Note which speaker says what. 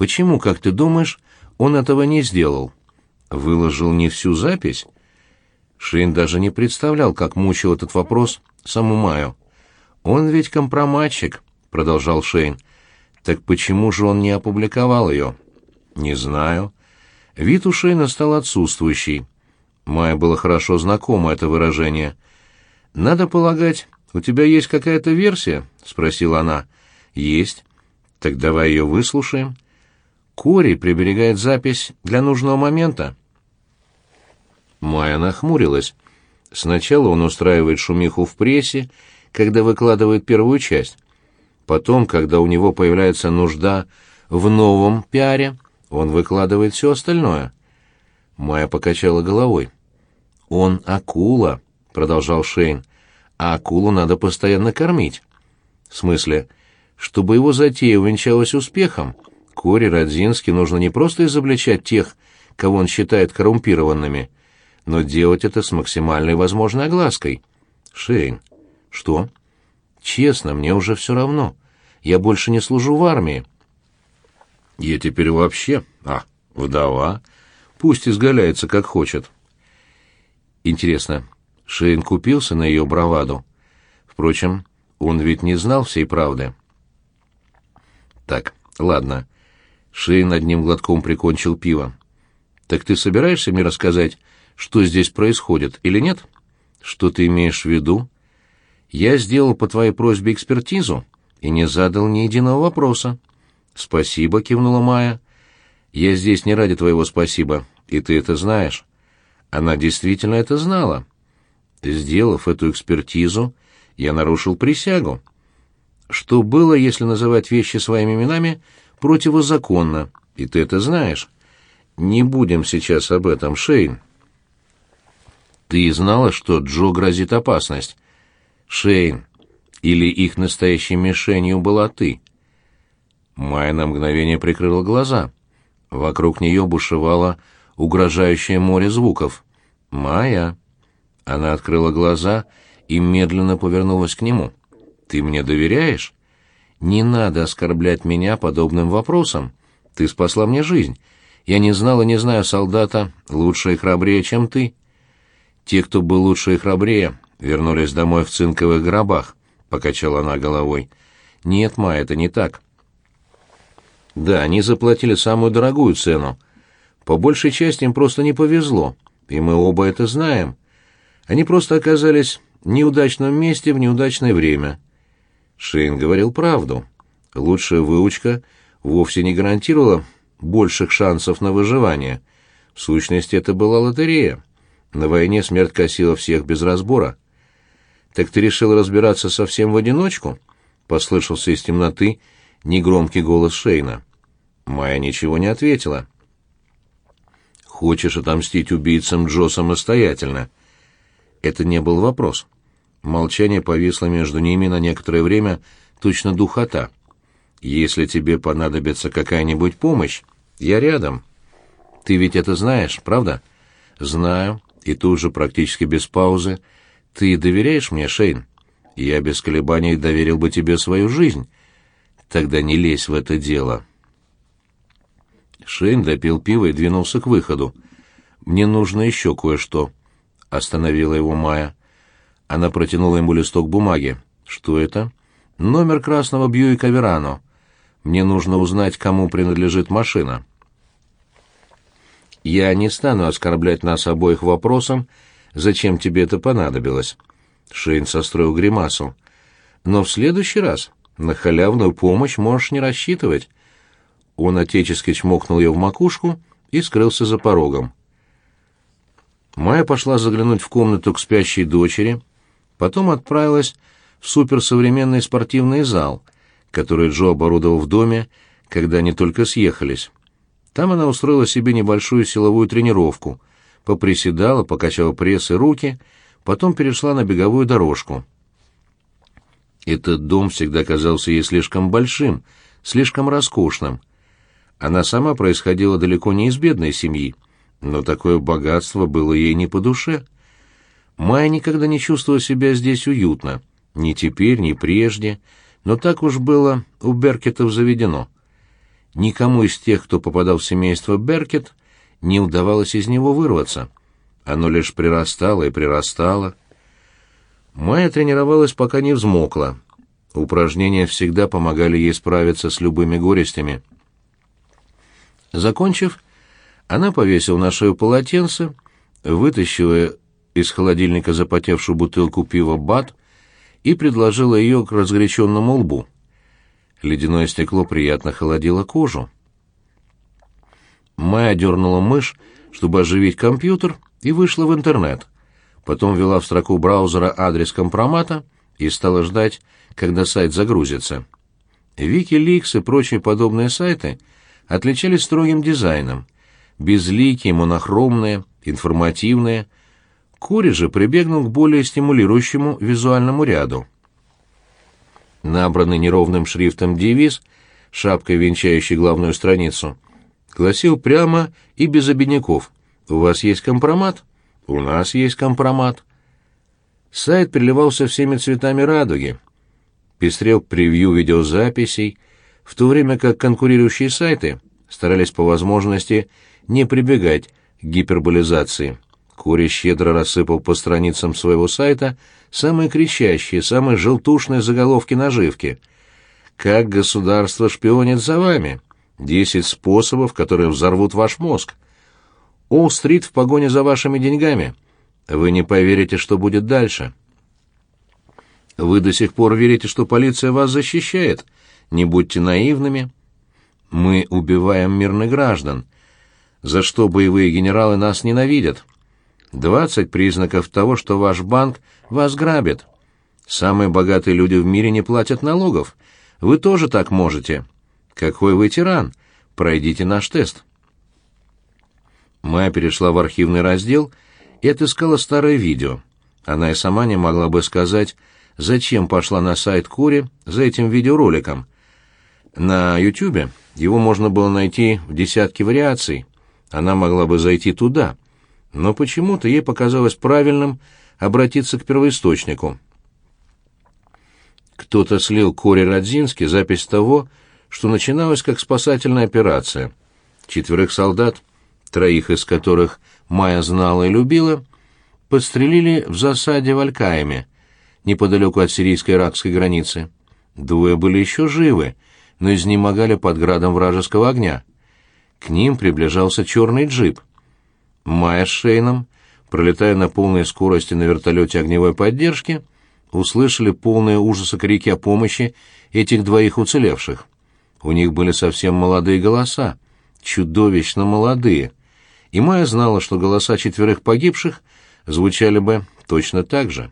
Speaker 1: Почему, как ты думаешь, он этого не сделал? Выложил не всю запись? Шейн даже не представлял, как мучил этот вопрос саму Майю. «Он ведь компроматчик», — продолжал Шейн. «Так почему же он не опубликовал ее?» «Не знаю». Вид у Шейна стал отсутствующий. Майе было хорошо знакомо это выражение. «Надо полагать, у тебя есть какая-то версия?» — спросила она. «Есть. Так давай ее выслушаем». Кори приберегает запись для нужного момента. Майя нахмурилась. Сначала он устраивает шумиху в прессе, когда выкладывает первую часть. Потом, когда у него появляется нужда в новом пиаре, он выкладывает все остальное. Майя покачала головой. «Он акула», — продолжал Шейн, — «а акулу надо постоянно кормить». «В смысле, чтобы его затея увенчалась успехом, Кори Родзински нужно не просто изобличать тех, кого он считает коррумпированными, но делать это с максимальной возможной оглаской. Шейн. Что? Честно, мне уже все равно. Я больше не служу в армии. Я теперь вообще... А, вдова. Пусть изгаляется, как хочет. Интересно, Шейн купился на ее браваду? Впрочем, он ведь не знал всей правды. Так, ладно. Шейн одним глотком прикончил пиво. Так ты собираешься мне рассказать, что здесь происходит, или нет? Что ты имеешь в виду? Я сделал по твоей просьбе экспертизу и не задал ни единого вопроса. Спасибо, кивнула Майя. Я здесь не ради твоего спасибо, и ты это знаешь. Она действительно это знала. Сделав эту экспертизу, я нарушил присягу. Что было, если называть вещи своими именами, противозаконно, и ты это знаешь. Не будем сейчас об этом, Шейн. Ты знала, что Джо грозит опасность? Шейн, или их настоящей мишенью была ты? Майя на мгновение прикрыла глаза. Вокруг нее бушевало угрожающее море звуков. «Майя!» Она открыла глаза и медленно повернулась к нему. «Ты мне доверяешь?» «Не надо оскорблять меня подобным вопросом. Ты спасла мне жизнь. Я не знала, не знаю солдата лучше и храбрее, чем ты». Те, кто был лучше и храбрее, вернулись домой в цинковых гробах, покачала она головой. Нет, ма, это не так. Да, они заплатили самую дорогую цену. По большей части им просто не повезло, и мы оба это знаем. Они просто оказались в неудачном месте в неудачное время. Шейн говорил правду. Лучшая выучка вовсе не гарантировала больших шансов на выживание. В сущности, это была лотерея. На войне смерть косила всех без разбора. «Так ты решил разбираться совсем в одиночку?» — послышался из темноты негромкий голос Шейна. Майя ничего не ответила. «Хочешь отомстить убийцам Джо самостоятельно?» Это не был вопрос. Молчание повисло между ними на некоторое время, точно духота. «Если тебе понадобится какая-нибудь помощь, я рядом. Ты ведь это знаешь, правда?» «Знаю и тут же, практически без паузы, «Ты доверяешь мне, Шейн? Я без колебаний доверил бы тебе свою жизнь. Тогда не лезь в это дело». Шейн допил пиво и двинулся к выходу. «Мне нужно еще кое-что», — остановила его Майя. Она протянула ему листок бумаги. «Что это?» «Номер красного Бьюика Верано. Мне нужно узнать, кому принадлежит машина». Я не стану оскорблять нас обоих вопросом, зачем тебе это понадобилось. Шейн состроил гримасу. Но в следующий раз на халявную помощь можешь не рассчитывать. Он отечески чмокнул ее в макушку и скрылся за порогом. Майя пошла заглянуть в комнату к спящей дочери, потом отправилась в суперсовременный спортивный зал, который Джо оборудовал в доме, когда они только съехались. Там она устроила себе небольшую силовую тренировку, поприседала, покачала пресс и руки, потом перешла на беговую дорожку. Этот дом всегда казался ей слишком большим, слишком роскошным. Она сама происходила далеко не из бедной семьи, но такое богатство было ей не по душе. Майя никогда не чувствовала себя здесь уютно, ни теперь, ни прежде, но так уж было у Беркетов заведено — Никому из тех, кто попадал в семейство Беркет, не удавалось из него вырваться. Оно лишь прирастало и прирастало. Майя тренировалась, пока не взмокла. Упражнения всегда помогали ей справиться с любыми горестями. Закончив, она повесила на шею полотенце, вытащила из холодильника запотевшую бутылку пива «Бат» и предложила ее к разгоряченному лбу. Ледяное стекло приятно холодило кожу. Майя дернула мышь, чтобы оживить компьютер, и вышла в интернет. Потом ввела в строку браузера адрес компромата и стала ждать, когда сайт загрузится. Викиликс и прочие подобные сайты отличались строгим дизайном. Безликие, монохромные, информативные. Кури же прибегнул к более стимулирующему визуальному ряду. Набранный неровным шрифтом девиз, шапкой венчающий главную страницу, гласил прямо и без обиняков. «У вас есть компромат?» «У нас есть компромат». Сайт переливался всеми цветами радуги. Пестрел превью видеозаписей, в то время как конкурирующие сайты старались по возможности не прибегать к гиперболизации. Кори щедро рассыпал по страницам своего сайта самые кричащие, самые желтушные заголовки наживки. «Как государство шпионит за вами? Десять способов, которые взорвут ваш мозг. Уолл-стрит в погоне за вашими деньгами. Вы не поверите, что будет дальше». Вы до сих пор верите, что полиция вас защищает? Не будьте наивными. Мы убиваем мирных граждан. За что боевые генералы нас ненавидят? Двадцать признаков того, что ваш банк вас грабит. Самые богатые люди в мире не платят налогов. Вы тоже так можете. Какой вы тиран? Пройдите наш тест. Майя перешла в архивный раздел и отыскала старое видео. Она и сама не могла бы сказать, зачем пошла на сайт Кури за этим видеороликом. На Ютубе его можно было найти в десятке вариаций. Она могла бы зайти туда — но почему-то ей показалось правильным обратиться к первоисточнику. Кто-то слил Коре Родзински запись того, что начиналось как спасательная операция. Четверых солдат, троих из которых Майя знала и любила, подстрелили в засаде в Алькаеме, неподалеку от сирийско-иракской границы. Двое были еще живы, но изнемогали под градом вражеского огня. К ним приближался черный джип — Майя с Шейном, пролетая на полной скорости на вертолете огневой поддержки, услышали полные ужаса крики о помощи этих двоих уцелевших. У них были совсем молодые голоса, чудовищно молодые, и Майя знала, что голоса четверых погибших звучали бы точно так же.